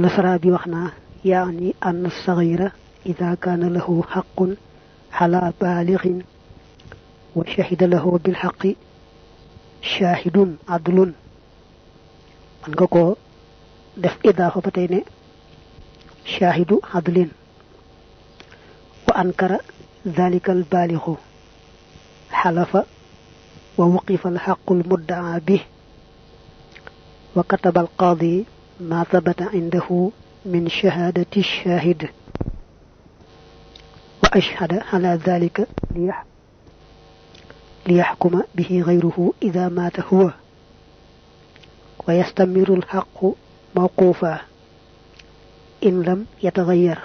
نصرى بي وخنا يعني أن الصغير إذا كان له حق على بالغ وشهد له بالحق شاهد عدل. دف إضافة بتيني شاهد عدل. وأنكر ذلك البالغ. حلف ووقف الحق المدعى به. وكتب القاضي ما ثبت عنده من شهادة الشاهد. وأشهد على ذلك ليح ليحكم به غيره إذا مات هو. ويستمر الحق موقوفا إن لم يتغير.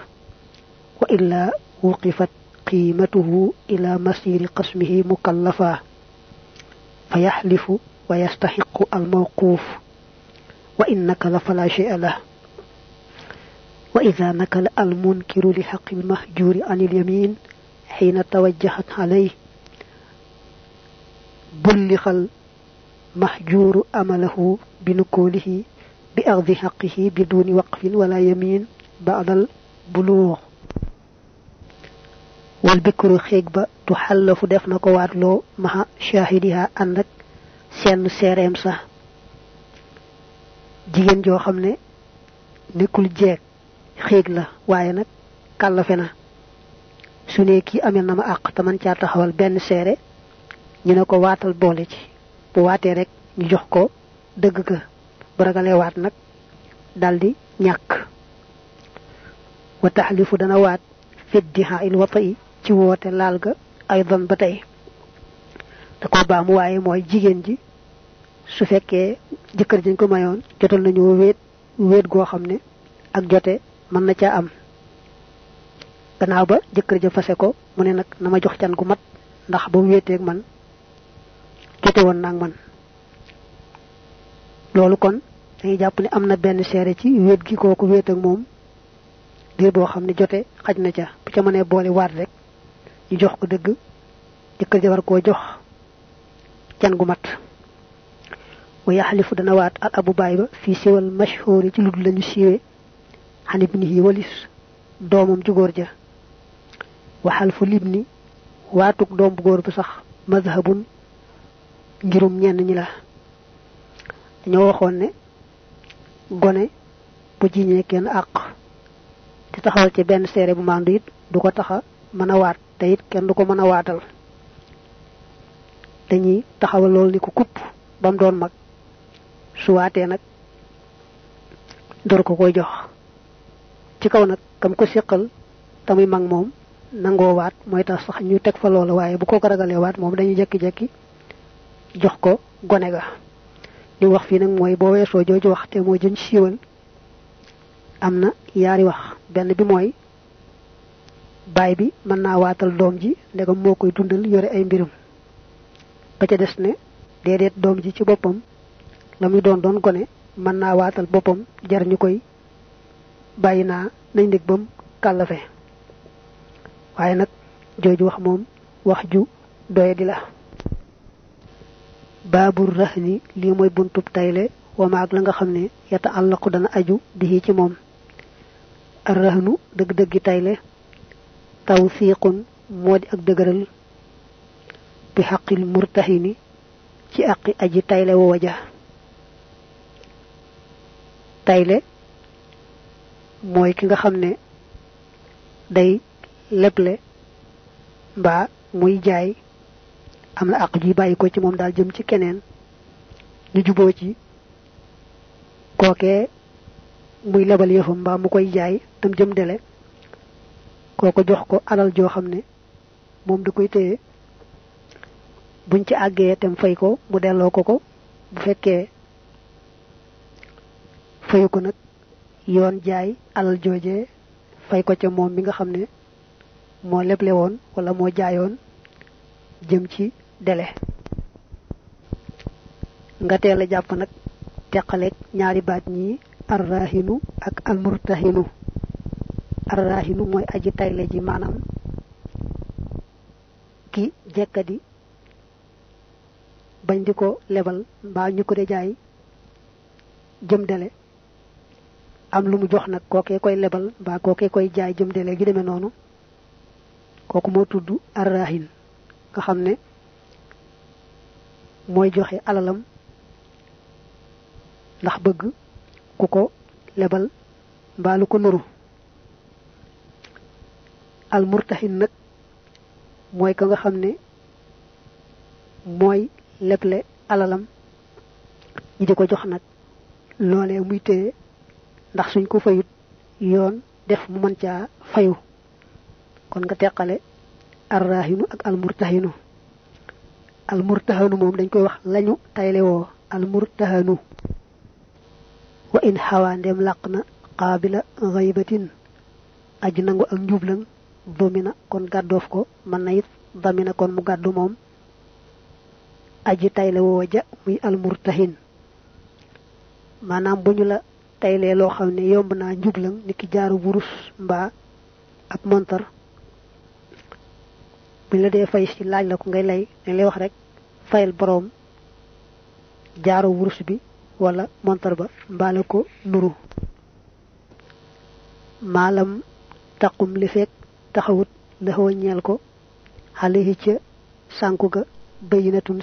وإلا وقفت قيمته إلى مسير قسمه مكلفا. فيحلف ويستحق الموقوف. وإن نكل فلا شيء له. وإذا نكل المنكر لحق المهجور عن اليمين حين توجهت عليه بلغ المهجور أمله بنكوله بأخذ حقه بدون وقف ولا يمين بعد البلوغ. wal bikru xeeg ba du xallafu def na ko waatloo maxa shahidiha jigéen joo xam ne nekkul jeeg xeeg la waaye nag kàllafe na. Su ne kii amel na ma àq te man taxawal benn seere ñu ne ko waatal boole ci. Bu waatee rek ñu jox ko dëgg ga. Bu ragalee waat nag daldi ñàkk. Wa taxlifu dana waat fiddiha il wata yi ci woote laal ga ay don ba da ko baamu waaye mooy jigéen ji su fekkee jëkkër jañ ko mayoon jotal nañu wéet wéet goo xam ne ak jote mën na caa am. Gannaaw ba jëkkër ja fase ko mu ne nag na ma jox can gu mat ndax ba wéeteeg man jote woon naag man. Loolu kon dañuy jàpp ne am na benn seere ci wéet gi kooku wéet ak moom diir boo xam ne jote xaj na ca. Bu ca mënee boole waat rek ñu jox ko dëgg jëkkër ja war jox can gu mat wa yaxlifu dana waat al abu baay ba fii siwal mashhuri ci ludul lañu siiwe xan ibnihi walis doomam ju góor ja. Waxal fu libni waatuk doom bu góor ba sax mazhabun ngirum ñenn ñi la. Dañoo waxoon ne gone bu jiñee kenn àq te taxawal ci benn seere bu mandu it du ko taxa mën a waat te it kenn du ko mën a waatal. Dañuy taxawal loolu ni ko kupp ba mu doon mag su waatee nag door ko koy jox. Ci kaw nag kam ko séqal te muy mag moom nangoo waat mooy tax sax ñu teg fa loola waaye bu ko ko ragalee waat moom dañuy jekki-jekki jox ko gone ga. Li wax fii nag mooy boo weesoo jooju wax te moo jën siiwal am na wax. Benn bi mooy baay bi mën naa waatal doom ji ndegam moo koy dundal yore ay mbirum. Ba ca des ne déedéet doom ji ci boppam la muy doon doon gone mën naa waatal boppam jar ñu koy bàyyi naa nañ ndég bam kàllafe waaye nag jooju wax moom wax ju doye di la. Rahni lii mooy buntub tayle wamaag la nga xam ne yata àllaqu dana aju bi ci moom. Ar rahnu dëgg-dëggi tayle tawfiqun moo di ak dëgëral. Bi xaqil murtahini ci aqi aji tayle wo waja tayle mooy ki nga xam ne day leble mbaa muy jaay am na àq ji bàyyi ko ci moom daal jëm ci keneen ñu juboo ci kookee muy lebal yëfam mbaa mu koy jaay tam jëm dele kooko jox ko alal joo xam ne moom da koy téye buñ ci àggee tem fay ko mu delloo ko ko bu fekkee fayu ko nag yoon jaay alal joojee fay ko ca moom mi nga xam ne moo woon wala moo jaayoon jëm ci dele. Nga teel a jàpp nag ñaari baat ñi arrahinu ak almurtahinu arrahinu mooy aji tayle ji maanaam ki jekkadi bañ di ko lebal mbaa ñu ko jaay jëm am lu mu jox nag kookee koy lebal mbaa kookee koy jaay jëm de léegi demee noonu kooku moo tudd arrahin nga xam joxe alalam ndax bëgg ku ko lebal mbaa lu ko nuru. Al murtahin nag mooy ka nga xam alalam ñi di ko jox nag muy ndax suñ ko fayut yoon def mu mën caa fayu. Kon nga teqale arrahinu ak almurtahinu. Almurtahanu moom dañ koy wax lañu tayle woo. Almurtahanu wa in xawaa ndem làq na qaabila ghaybatin. Aji nangu ak njublang domina kon gàddoof ko. Mën na damina kon mu gàddu moom. Aji tayle woo ja muy almurtahin. Maanaam bu ñu la taylee loo xam ne yomb naa njublang niki jaaru burus mbaa ab montar. Buñ la dee fay ci laaj la ko ngay lay dañ lay wax rek fayal jaaru bi wala montar ba mbaale ko nuru. Maalam taqum li fekk taxawut la ñeel ko xale yi ga bayinatun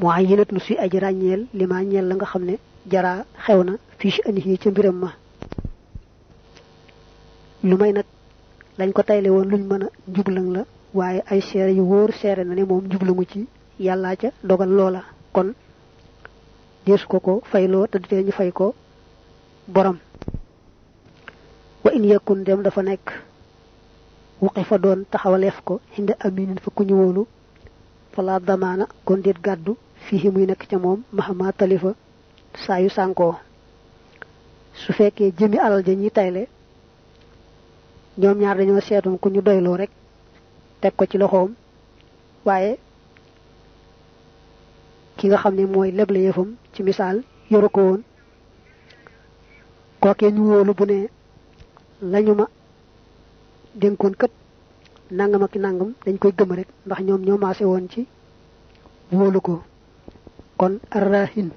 muayyinatun si aji ràññeel li ma ñeel la nga xam ne jaraa xew na fii ci anihi ca mbiram ma. Lu may nag lañ ko tayle woon luñ mën a njublang la waaye ay seere yu wóor seere na ne moom njublangu ci yàllaa ca dogal loola. Kon deesu ko ko fayloo te dutee ñu fay ko borom. Wa in yakun dem dafa nekk wuqi fa doon taxawaleef ko xinde aminin fa ku ñu wóolu fala damaana kon déet gàddu fii muy nekk ca moom mahama talifa saa yu sànkoo. Su fekkee jëmi alal ja ñi tayle ñoom ñaar dañoo seetoon ku ñu doyloo rek teg ko ci loxoom waaye ki nga xam ne mooy leble yëfam ci misaal yoru ko woon. Kookee ñu wóolu bu ne lañu ma dénkoon kët nangam ak nangam dañ koy gëm rek ndax ñoom ñoo maase woon ci wóolu ko kon arrahin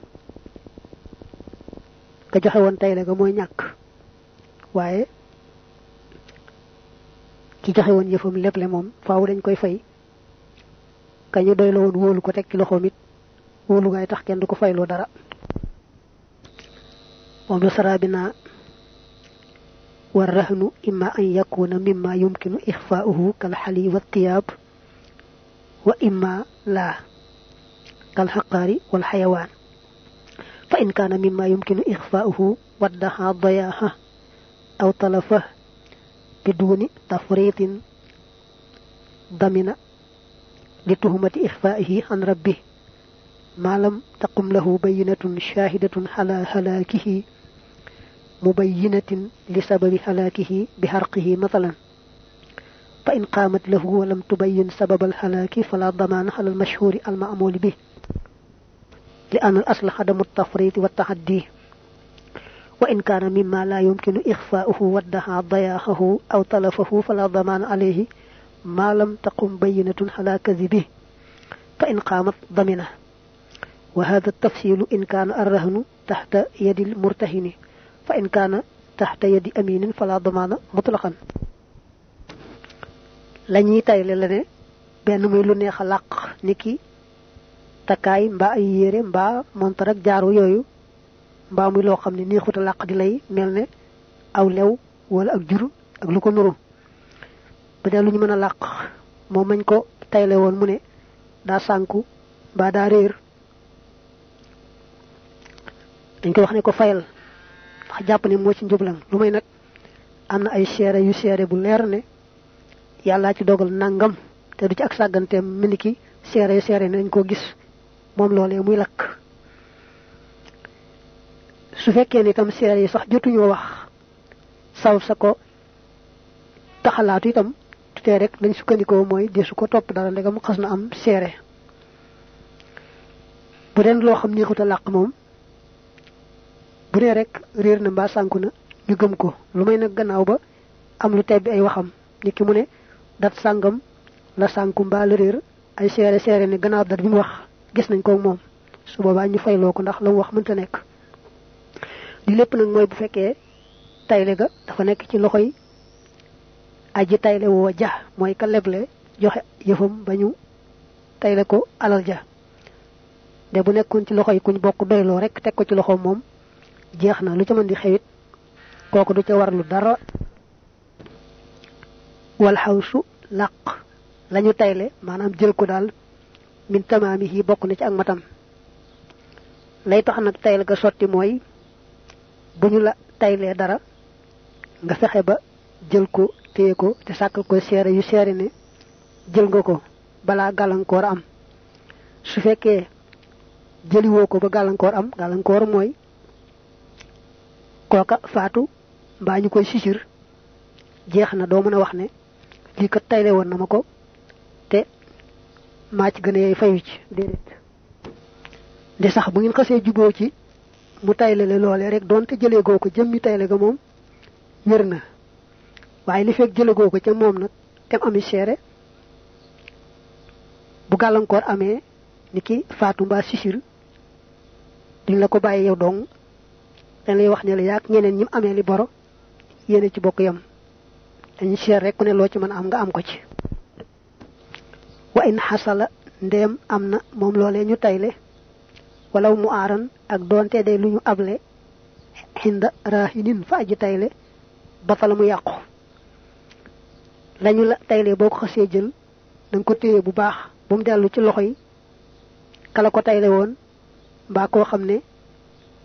ka joxe woon tey la ga mooy ñàkk waaye ki joxe woon yëfam leble moom faaw dañ koy fay kañu doy la woon wóolu ko teg ci loxoom it wóolu gaay tax kenn du ko fayloo dara moom la sarabina والرهن إما أن يكون مما يمكن إخفاؤه كالحلي والثياب وإما لا كالحقار والحيوان. فإن كان مما يمكن إخفاؤه ودها ضياها أو تلفه بدون تفريط ضمن لتهمة إخفائه عن ربه ما لم تقم له بينة شاهدة على هلاكه مبينة لسبب هلاكه بحرقه مثلا. فإن قامت له ولم تبين سبب الهلاك فلا ضمان على المشهور المأمول به. لأن الأصل عدم التفريط والتعدي وإن كان مما لا يمكن إخفاؤه ودها ضياعه أو تلفه فلا ضمان عليه ما لم تقم بينة على كذبه فإن قامت ضمنه. وهذا التفصيل إن كان الرهن تحت يد المرتهن فإن كان تحت يد أمين فلا ضمان مطلقا. lañuy tayle la ne benn muy niki takkaay mbaa ay yére mbaa montar ak jaaru yooyu mbaa muy loo xam ne neexuta làq di lay mel ne aw lew wala ak jur ak lu ko nuru. Bu dee lu ñu mën a mañ ko tayle woon mu ne daa sànku mbaa daa réer. Dañ wax ne ko fayal ndax jàpp ne moo ci njublam. Lu may nag am na ay seere yu seere bu leer ne yàllaa ci dogal nangam te du ci ak ni nañ ko gis moom loolee muy lakk. Su fekkee ne itam seere yi sax jotuñoo wax saw sa ko taxalaatu itam tutee rek lañ sukkandikoo mooy desu ko topp dara ndegam xas am seere. Bu den loo xam neexut a làq moom bu dee rek réer na mbaa sànku na ñu gëm ko. Lu may nag gannaaw ba am lu tebbi ay waxam. Nit ki mu ne dat sàngam la sànku mbaa la ay seere seere ne gannaaw dat bi mu wax gis nañ ko moom. Su boobaa ñu fayloo ko ndax la wax mënta nekk. Li lépp nag mooy bu fekkee tayle ga dafa nekk ci loxoy aji tayle woo ja mooy ka leble joxe yëfam ba ñu tayle ko alal ja. De bu nekkoon ci loxoy kuñ bokk doyloo rek teg ko ci loxoom moom jeex na. Lu ca mën di xewit kooku du ca warlu dara. Wal xawsu laq lañu tayle maanaam jël ko daal min tamaamihi bokk na ci ak matam. Lay tax nag tayle ga sotti mooy bu ñu la taylee dara nga fexe ba jël ko téye ko te sàkkal ko seere yu seere ne jël nga ko balaa gàllankoor am. Su fekkee ko ba gàllankoor am gàllankoor mooy kooka faatu mbaa koy sisir jeex na doo mën a wax ne lii kat tayle woon na ko maa ci gën a fayu ci déedéet. De sax bu ngeen xasee juboo ci mu tayle le loolee rek doonte jëlee goo ko jëmmi tayle ga moom wér na. Waaye li fekk jëlee goo ko ca moom nag tem ami seere. Bu gàllankoor amee ni ki faatu mbaa la ko bàyyi yow dong. Dañ lay wax ne la yaag ñeneen ñi amee li boro yéene ci bokk yam. Seer rek ku ne loo ci am nga am ko ci wa in xasala ndéem am na moom loolee ñu tayle walaw mu aaran ak doonte day lu ñu able xinda raahinin fa aji tayle batala mu yàqu. Lañu la tayle boo ko xasee jël danga ko téye bu baax bu mu dellu ci loxo yi kala ko tayle woon mbaa koo xam ne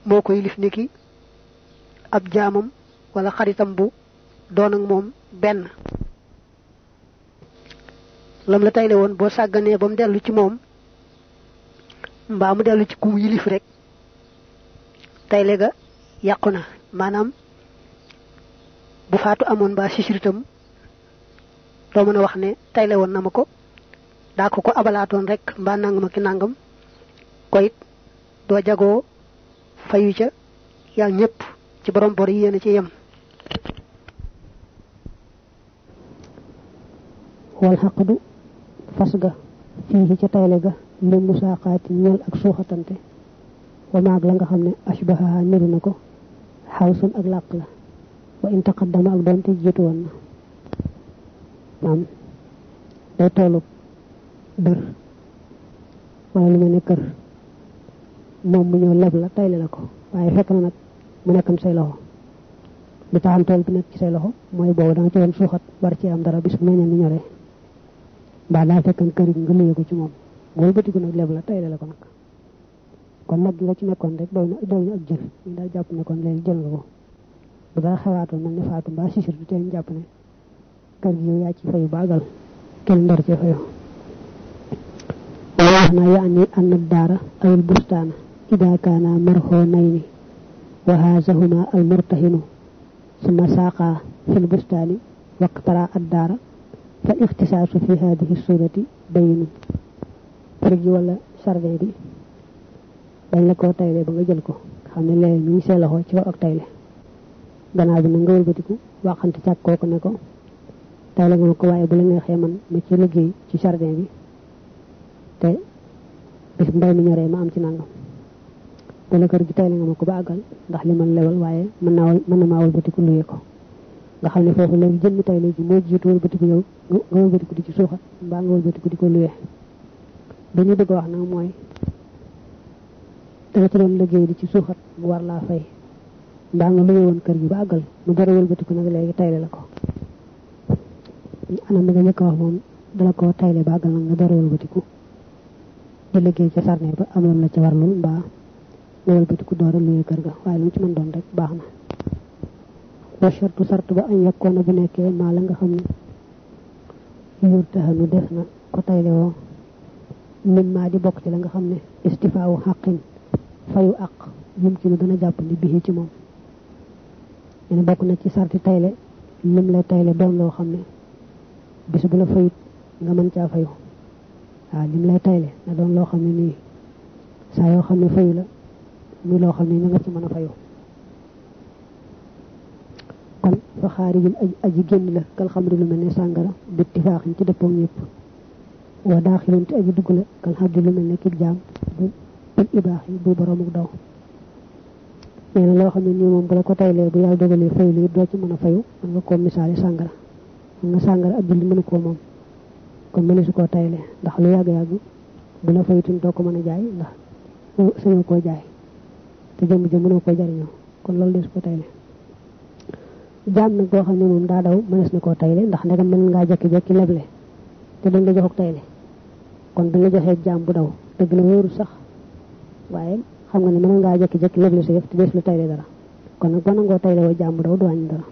moo koy lif niki ab jaamam wala xaritam bu doon ak moom benn lam la tayle woon boo sàgganee ba mu dellu ci moom mbaa mu dellu ci kum yilif rek tayle ga yàqu na. Maanaam bu faatu amoon mbaa sisiritam doo mën a wax ne tayle woon na ma ko ko abalaatoon rek mbaa nangam ak nangam ko it doo jagoo fayu ca yaa ñëpp ci borom bor yi ci yem. Wal fas ga fii ca tayle ga li musaaqaati ñeel ak suuxatante wa maag la nga xam ne ashbaha niru na ko xawsun ak làq la wa in taqaddama ak doonte jiitu woon na maam day toolu dër wala lu ne kër moom mu ñëw leb la tayle la ko waaye fekk na nag mu nekkan say loxo li taxam bi nekk ci say loxo mooy boobu da ci woon suuxat war ci am dara bis bu ni mbaa daa fekkan kër gi nga luye ko ci moom booy bëtiku nag leb la tayle la ko nag kon nag nga ci nekkoon rek doy na doy na ak jël ñu daal jàpp ne kon léegi jël nga ko bu dara xewaatoon mel ne faatu mbaa sisir du tee ñu jàpp ne kër gi yow yaa ci fayu baagal kenn ndor cee fayu wala wax naa yaani anna daara awil bustaana ida kaana marhonayni wa haazahuma al murtahinu summa saaqa ba nga jël ko xam ne léegi mi ngi see loxo ci kaw ak tayle gannaaw bi nag nga wëlbatiku waxante càkk kooku ne ko tayle nga ma ko waaye bu la neexee man ma ci liggéey ci jardin bi te bis mbay mi ñoree ma am ci nangam wala kër gi tayle nga ma ko ba àggal ndax li man lewal waaye mën naa mën na maa wëlbatiku luyee ko nga xam ne foofu léegi jëmmi tayle ji moo jiitu wëlbatiku yow nga wëlbatiku di ci suuxat mbaa nga wëlbatiku di ko luyee ba ñu bëgg wax nag mooy danga ci doon liggéey di ci suuxat mu war laa fay. Mbaa nga luye woon kër gi ba àggal mu dara wëlbatiku nag léegi tayle la ko. Anam nga njëkk wax moom dala ko tayle ba àggal nag nga dara wëlbatiku. Di liggéey ca sarne ba amoon la ca warlul mbaa nga wëlbatiku door a luye kër ga waaye lu ci mën doon rek baax taxanu def na ko tayle woo min maa di bokk ci la nga xam ne istifaawu xaqin fayu àq yum ci nu dana jàpp ni bii ci moom ne bokk na ci sarti tayle lim lay tayle doon loo xam ne bis bu la fayut nga mën caa fayu waaw lim lay tayle na doon loo xam ne nii saa yoo xam ne fayu la muy loo xam ne ñu nga ci mën a fayu fa xaarijum aji génn la kal xam lu mel ne sàngara bitti faaxin ci dëppoog ñëpp wa daaxilun te aji dugg la kal xabdi lu mel ne kib jaam bil ibaax yi bu boromuk daw nee na loo xam ne nii moom bu la ko taylee bu yàlla dogalee fayu li doo ci mën a fayu mën nga koo misaale sàngara mën nga sàngara ab julli mënu koo moom kon mëne su koo taylee ndax lu yàgg-yàgg bu la fayutin doo ko mën a jaay ndax sañoo koo jaay te jëmm jëm mënoo koo jariñoo kon loolu de su ko tayle jaam nag boo xam ne moom daa daw mënees na koo tayle ndax ndegam mën ngaa jekki-jekki leble te dañ la joxok tayle kon dañ la joxee jaam bu daw dëgg la wóoru sax waaye xam nga ne mën ngaa jekki-jekki leble sa yëf te des lu tayle dara kon nag boo nangoo tayle woo jaam bu daw du wàññi dara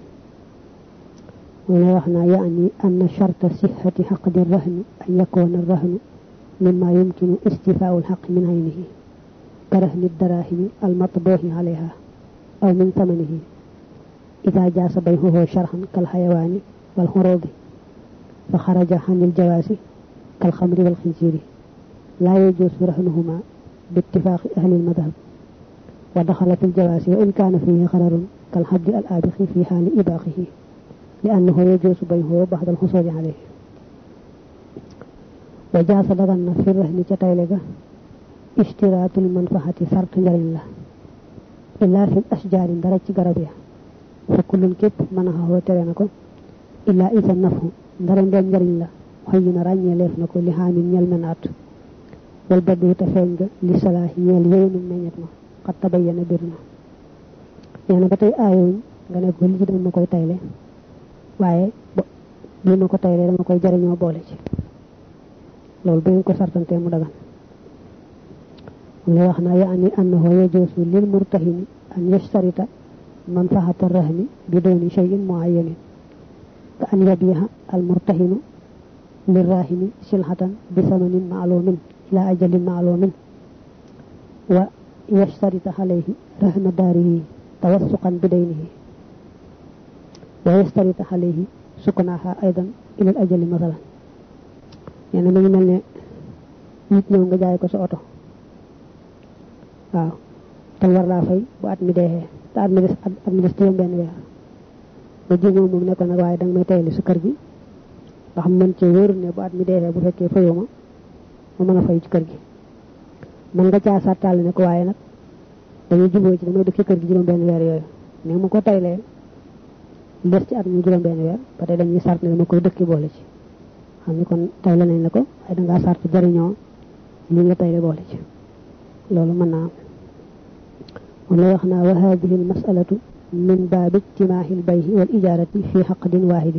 mu lay wax naa yaani anna sharta sihhati xaqdi rahni an yakoona rahnu mimma yumkinu istifaau lxaqi min aynihi كرهن الدراهم المطبوح عليها أو من ثمنه إذا جاس بيعه شرحا كالحيوان والخروض فخرج عن الجواز كالخمر والخنزير. لا يجوز رهنهما باتفاق أهل المذهب. ودخل في الجواز وإن كان فيه غرر كالحد الآبخ في حال إباقه لأنه يجوز بيعه بعد الحصول عليه. وجاز دغن في الرهن manfaxati sart njariñ la illaa fil asjaari dara ci garab ya fa kullun képp mën a xawoo tere na ko illaa isa nafu ndara ndoom njariñ la xoy na ràññee leef na ko li xaamin ñel menaat wal baddu te feeñ nga li salaahi ñeel yéenu meññet ma xat tabayyana bir na nee na nga ne ko lii dama ma koy tayle waaye lii ma ko tayle dama koy jariñoo boole ci loolu bu ko sartantee mu dagan ويوحنا يعني أنه يجوز للمرتهن أن يشترط منفعة الرهن بدون شيء معين. كأن يبيع المرتهن للراهن سلحة بثمن معلوم إلى أجل معلوم ويشترط عليه رهن داره توثقا بدينه. ويشترط عليه سكنها أيضا إلى الأجل مثلا. يعني من nit ñëw nga jaay war laa fay bu at mi deexee te at mi des at mi des juróom benn weer ba jéemoo moom ne ko nag waaye danga may tayali sa kër gi ndax mën cee wóor ne bu at mi deexee bu fekkee fayoo ma ma mën a fay ci kër gi man nga caa sàttaal ne ko waaye nag dañuy juboo ci damay dëkk ci kër gi juróom benn weer yooyu ne mu ko taylee des ci at mi juróom benn weer ba tey dañuy sart ne dama koy dëkki boole ci xam ni kon tayle nañ la ko waaye dangaa sart jariñoo li nga tayle boole ci loolu mën naa ولا يخنى وهذه المسألة من باب اجتماع البيع والإجارة في حقد واحد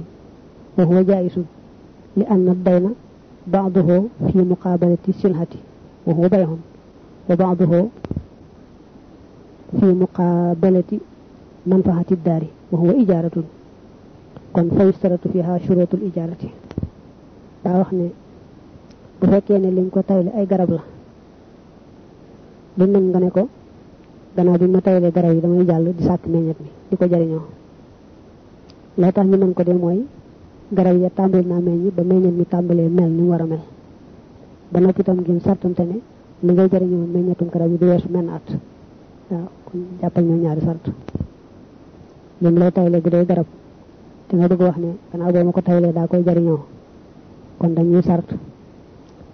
وهو جائز لأن الدين بعضه في مقابلة السلعة وهو بيع وبعضه في مقابلة منفعة الدار وهو إجارة. كن fa فيها شروط الإجارة. ijarati بفكين اللي ne bu fekkee ne liñ ko gannaaw bi ma taylee garab yi damay jàll di sàkk meññet mi di ko jariñoo lay tax ñu mën ko de mooy garab ya tàmbali naa meññ ba meññet mi tàmbalee mel ni war a mel. Ba noppi itam ngeen sartante ne li ngay jariñoo meññetum garab yi du weesu menn at. Waaw kon jàppal ñoo ñaari sart lim lay taylee bu dee garab te nga wax ne gannaaw boo ma ko taylee daa koy jariñoo kon dañuy sart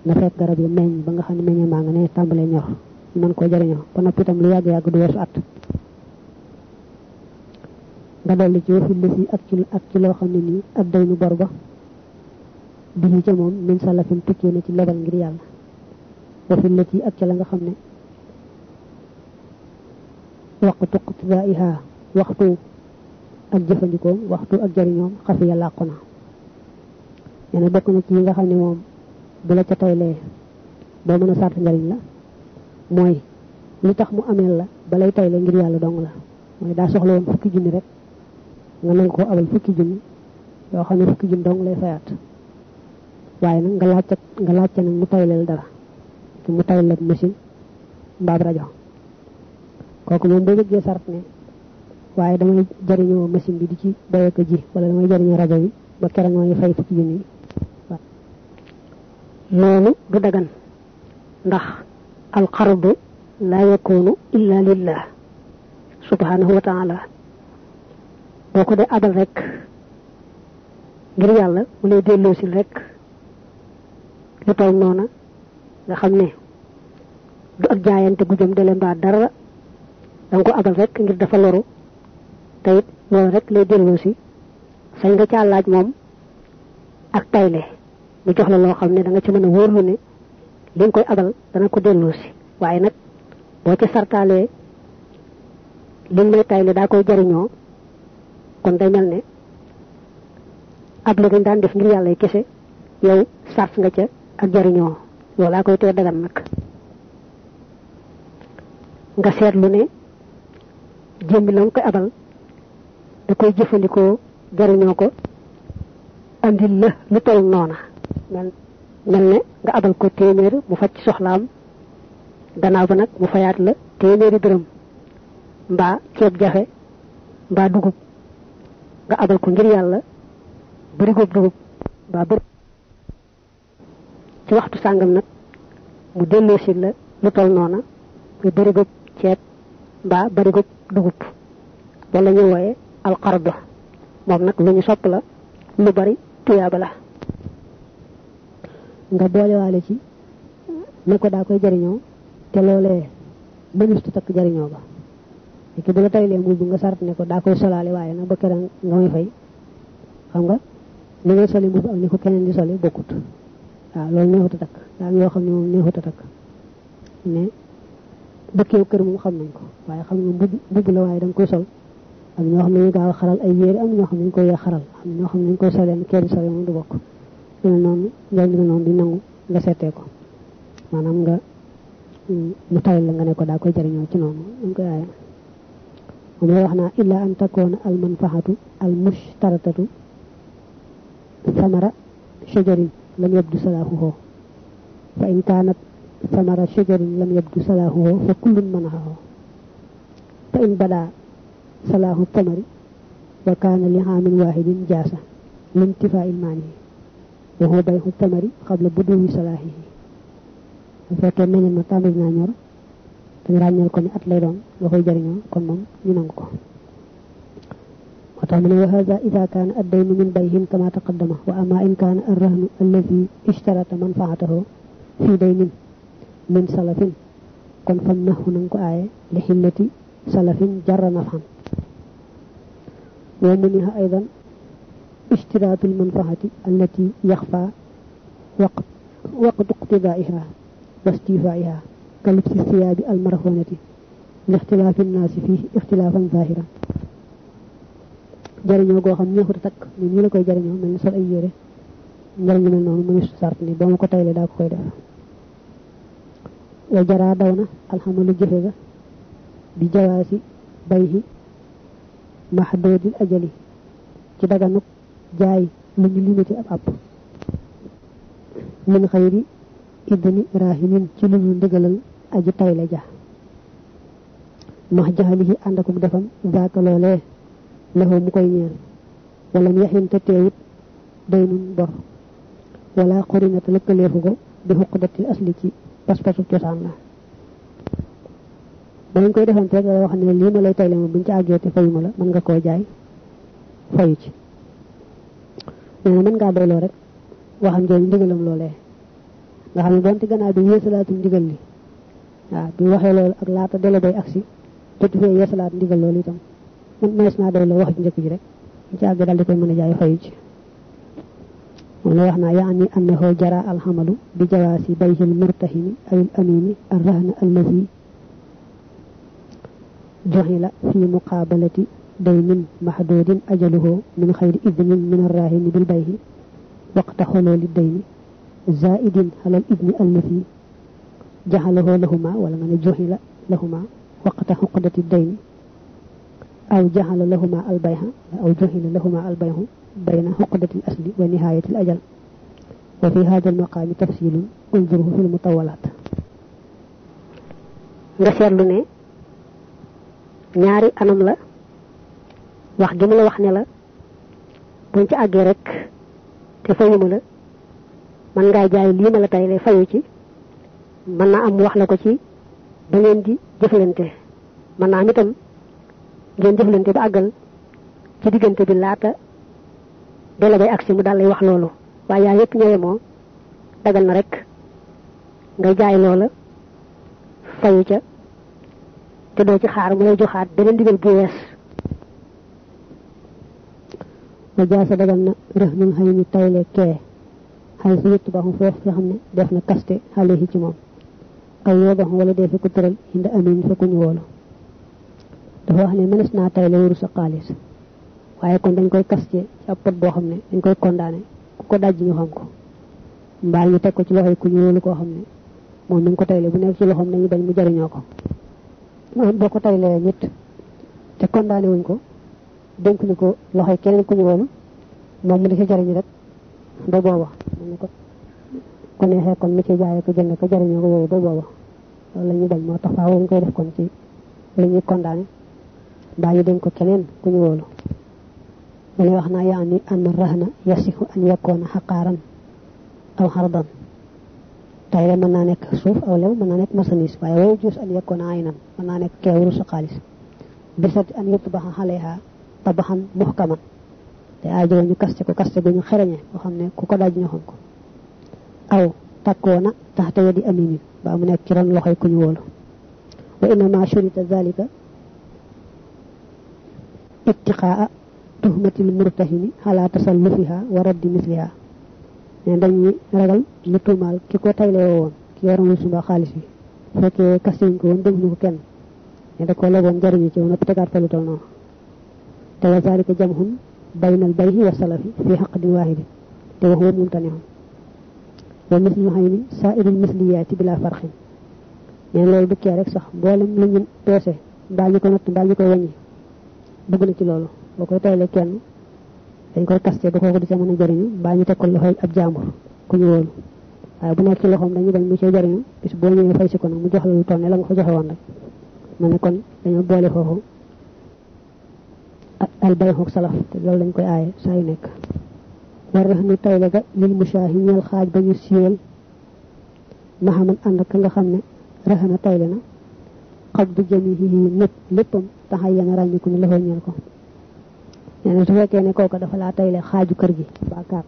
na fekk garab yi meññ ba nga xam ne meññe maa nga ne tàmbalee ñor man ko jariñoo ba noppi itam lu yàgg yàgg du weesu at nga dolli ci wafi lësi ak ci ak ci loo xam ne nii ak day nu bor ba bii ca moom min salafin tukkee na ci lebal ngir yàlla wafi lësi ak ci la nga xam ne waxtu qtidaiha waxtu ak jëfandikoom waxtu ak jariñoom xafiya làqu na nee bokk na ci nga xam ne moom bu la ca taylee boo mën a sart njariñ la mooy li tax mu ameel la balay tayle ngir yàlla dong la. mooy daa soxla woon fukki junni rek nga nangu ko abal fukki junni yoo xam fukki junni dong lay fayaat. Waaye nag nga laajte nga laajte nag mu tayleel dara te mu tayleel machine mbaab rajo. Kooku moom boo bëggee sart ne waaye damay jariñoo machine bi di ci bayee ko ji wala damay jariñoo rajo bi ba fay fukki junni loolu du dagan ndax القرض لا يكون إلا لله سبحانه وتعالى. بوكو دي أدل ريك غير يالا ولي دي لوسي ريك لطول نونا لخمني دو أك جاين تي قجم دي لنبا دار لنكو أدل ريك غير دفلورو تايت مول ريك لي دي لوسي سنجا چالاج موم أك تايلي نجوخ للو خمني دنجا چمنا ورمني nga koy abal dana ko delloo si. Waaye nag boo ci sartaalee li may tayle daa koy jariñoo kon day mel ne ab la dañ daan def ngir yàlla kese yow sart nga ca ak jariñoo. Loolaa koy tee dagan nag. Nga seetlu ne jëmmi la koy abal da koy jëfandikoo jariñoo ko andil la lu tol noona. Mel mel ne nga abal ko téeméer mu faj soxlaam. Gannaaw ba nag mu fayaat la téeméeri dërëm. Mbaa ceeb jafe mbaa dugub. Nga abal ko ngir yàlla bërigoob dugub mbaa bëri ci waxtu sàngam nag mu delloo si la lu tol noona muy bërigoob ceeb mbaa bërigoob dugub. Wala ñu wooye alqardo moom nag lu ñu sopp la lu bari tuyaaba la nga boolewaale ci ne ko daa koy jariñoo te loolee mënustu takk jariñoo ba léegi bu la taylee mbubb nga sart ne ko daa koy solaale waaye nag ba kera nga may fay xam nga ni ngay soli mbubb ak ni ko keneen di soli bokkut waaw loolu neexut a takk daa am yoo xam ne moom neexut a takk ne dëkkeew kër moom xam nañ ko waaye xam nga mbubb mbubb la waaye da nga koy sol am ñoo xam ne ñu gaaw xaral ay yére am ñoo xam ne ñu koy xaral am ñoo xam ne ñu koy solee kenn solee moom du bokk dina noonu njël dina noonu di nangu nga seetee ko maanaam nga mu tayal la nga ne ko daa koy jariñoo ci noonu dañ koy aaye moom lay wax naa illa an takoona al manfaxatu al mushtaratatu samara shajarin lam yabdu salaahuhu fa in kaanat samara shajarin lam yabdu salaahuhu fa kullun manaxahu fa in badaa salaahu tamari wa kaana li xaamin waahidin jaasa lintifaa il وهو بيع التمر قبل بدو صلاحه. فكان من ما تامبنا نيور تي راني نيور كوني ات لاي دون دا خاي وتعملوا هذا إذا كان الدين من بيعه كما تقدم وأما إن كان الرهن الذي اشترط منفعته في دين من سلف كون فنه نانكو اي لحلتي سلف جرنا نفهم ومنها أيضا اشتراط المنفعة التي يخفى وقت وقت اقتضائها واستيفائها كلبس الثياب المرهونة لاختلاف الناس فيه اختلافا ظاهرا. جرينيو غو خام نيو تك ني ني لاكاي جرينيو ملني سول اي ييري نيرني مل نونو ملي سارت ني بامو كو تايلي دا كوي داف و جرا داونا الحمل جيفيغا دي جواسي بايهي محدود الاجل تي داغا max jaxalihi ànd akuk defam zaaka loolee laxoo mu koy ñeel wala mu yaxin te teewut day nun bor wala xorinata lëkkaleefu ko bi xuqdatil asli ci pas-pasu cosaan la dañ koy defante rek wax ne lii ma lay tayle moom buñ ci àggee te fayuma la mën nga koo jaay fayu ci nee na mën ngaa doyloo rek waxam jooju ndigalam loolee nga xam ne donte gannaaw bi yeesalaatum ndigal li waaw bi waxee loolu ak laata dele bay agsi jotu fee yeesalaat ndigal loolu itam man mees naa doyloo wax njëkk ji rek buñ ci àggee daal di koy mën a jaay fayu ci lay wax naa yaani annahu jara alxamalu bi jawaasi bayhil murtahini ay al amini arrahna allazi جعل في مقابلة دين محدود أجله من خير إذن من الراهن بالبيع وقت حلول الدين. زائد على الإذن الذي جعله لهما ولمن جهل لهما وقت حقدة الدين. أو جعل لهما البيع أو جهل لهما البيع بين حقدة الأصل ونهاية الأجل. وفي هذا المقام تفصيل انظره في المطولات. ñaari anam la wax gi mu la wax ne la buñ ci àggee rek te fayuma la man ngaa jaay lii ma la fayu ci mën naa am wax la ko ci ba ngeen di jëflante. Mën naa am itam ngeen jëflante ba àggal ci diggante bi laata dela bay agsi mu daal lay wax loolu. Waaye yaa yëpp ñëwee moo dagal na rek nga jaay loola fayu ca te doo ci xaar mu lay joxaat beneen digal bu wees wa jaasa dagal na rëhnul xëy ni tayle kee xay si yëttu baxu foofu nga xam def na kaste xale ci moom aw yoo baxu wala dee fi ko tëral inda amin fa ku ñu woolu dafa wax ne mënees naa tayle wuru sa xaalis. Waaye kon dañ koy kaste ci ab pot boo dañ koy condamné ku ko dajj ñu xam ko. Mbaa ñu teg ko ci loxoy ku ñu wóolu koo xam ne moom ngi ko tayle bu nekk ci loxoom dañu bañ mu jariñoo ko. Boo ko taylee nit te condamné wuñ ko dénk ni ko loxoy keneen ku ñu wóolu moom mu di ci jariñu rek ba booba mu ne ko ku neexee kon mu ci jaayee ko jënd ko jariñoo ko yooyu ba booba loolu la ñuy bañ moo tax faaw ñu koy def kon ci li ñuy condamné mbaa ñu dénk ko keneen ku ñu wóolu mu ne wax naa yaani an rahna yasihu an yakuna xaqaaran aw xardan tayle mën naa nekk suuf aw lew mën naa nekk masanis waaye wayu juus an yakuna aynan mën naa nekk keewuru sa xaalis bisati an yutbaxa xaleha tabaxan muxkaman te aajo ñu kaste ko kaste gu ñu xereñe boo xam ne ku ko daj ñu xam ko aw takkoona taxte yadi aminin ba mu nekk ci ron loxoy ku ñu wóolu wa innama shurita zalika ittiqaa tuhmatil murtahini ala tasallufiha wa raddi misliha ne dañuy ragal ñu tuumaal ki ko tayle woon ki yoroon sumba xaalis bi fekkee kastiñ ko woon defuñu ko kenn ne da ko leboon jariñu ci woon tegaat fa lu tol noonu te wa zalika jamhun baynal bayhi wa salafi fi xaqdin waahidin te wa huwa mumtanihun wa mislu hayni saa'irul misliyaati bila farxin ne loolu du rek sax mboolem lu ñu peese mbaa ñu ko natt mbaa ñu koy wàññi bëgg na ci loolu boo koy tayle kenn dañ koy kaste ba kooku di ca mën a jariñu mbaa ñu teg ko loxoy ab jaambur ku ñu wóolu waaye bu nekk ci loxoom dañuy bañ mu cee jariñu bis boo ñëwee fay si ko mu jox lu toll ne la nga ko joxe woon rek ma ne kon dañoo boole foofu al bay xoog salaf te loolu dañ koy aaye saa yu nekk war rax nu tayle ga lil mushaahi ñeel xaaj ba ñu siiwal maxaman ànd ak nga xam ne raxana tayle na xab bu jamihi lépp léppam taxay yana ràññiku ne loxo ñeel ko nee na su fekkee ne kooka dafa laa tayle xaaju kër gi mbaa kaar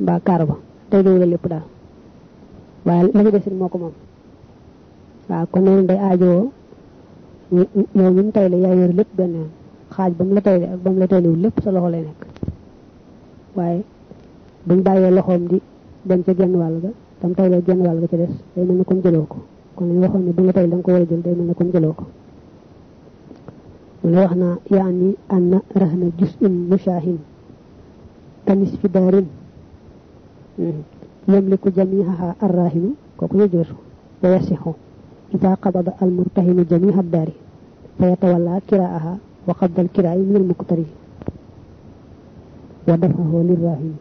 mbaa kaar ba tayle la lépp daal waaye la ci desit moo ko moom waaw kon noonu day aajoo yow ñu tayle yaa yor lépp benn yoon xaaj ba mu la tayle ak ba mu la taylewul lépp sa loxo lay nekk waaye buñ bàyyee loxoom di dem ca genn wàll ga tam tayle genn wàll ga ca des day mel ne comme jëloo ko kon lañu waxoon ne bu la tayle da nga ko war a jël day mel ne comme jëloo ko mu wax naa yaani anna rahna juz'in mushaahin kanis fi daarin yamliku jamiihaha arrahinu kooku yajuusu wa yasixu ida qabada almurtahinu jamiiha daari fa yatawalla وقبض الكراء من المقتري ودفعه للراهن